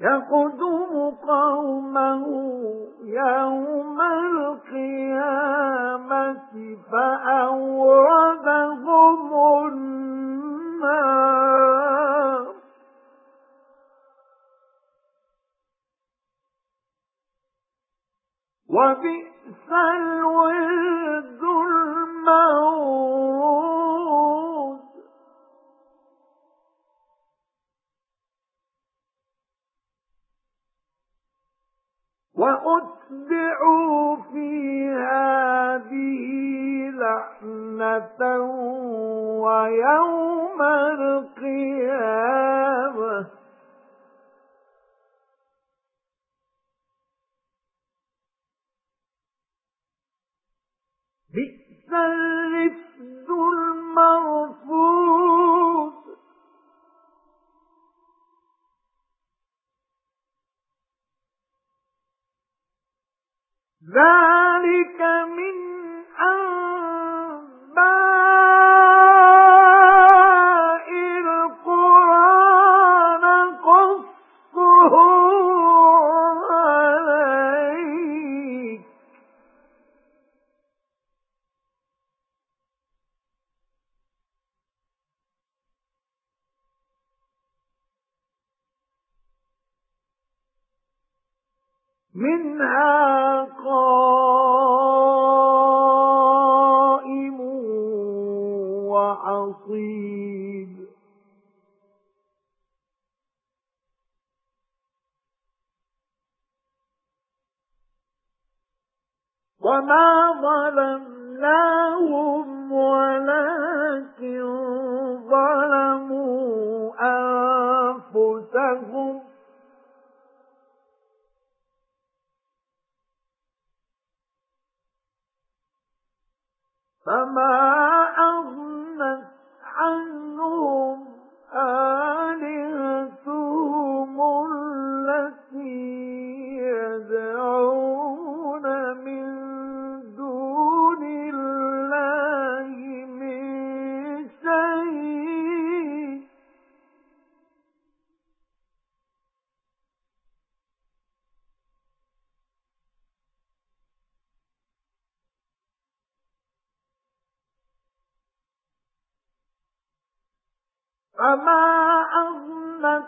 يَقْدُمُ قَوْمَهُ يَوْمَ الْقِيَامَةِ فَأَوْرَدَهُمُ النَّارَ. وَبِئْسَ الْوِرْدُ وَأُتْبِعُوا فِي هَذِهِ لَعْنَةً وَيَوْمَ الْقِيَامَةِ. بِئْسَ الرِّفْدُ الْمَرْفُودُ ذَلِكَ مِنْهَا قَائِمٌ وَحَصِيدٌ. وَمَا ظَلَمْنَاهُمْ فَمَا فَمَا أَغْنَتْ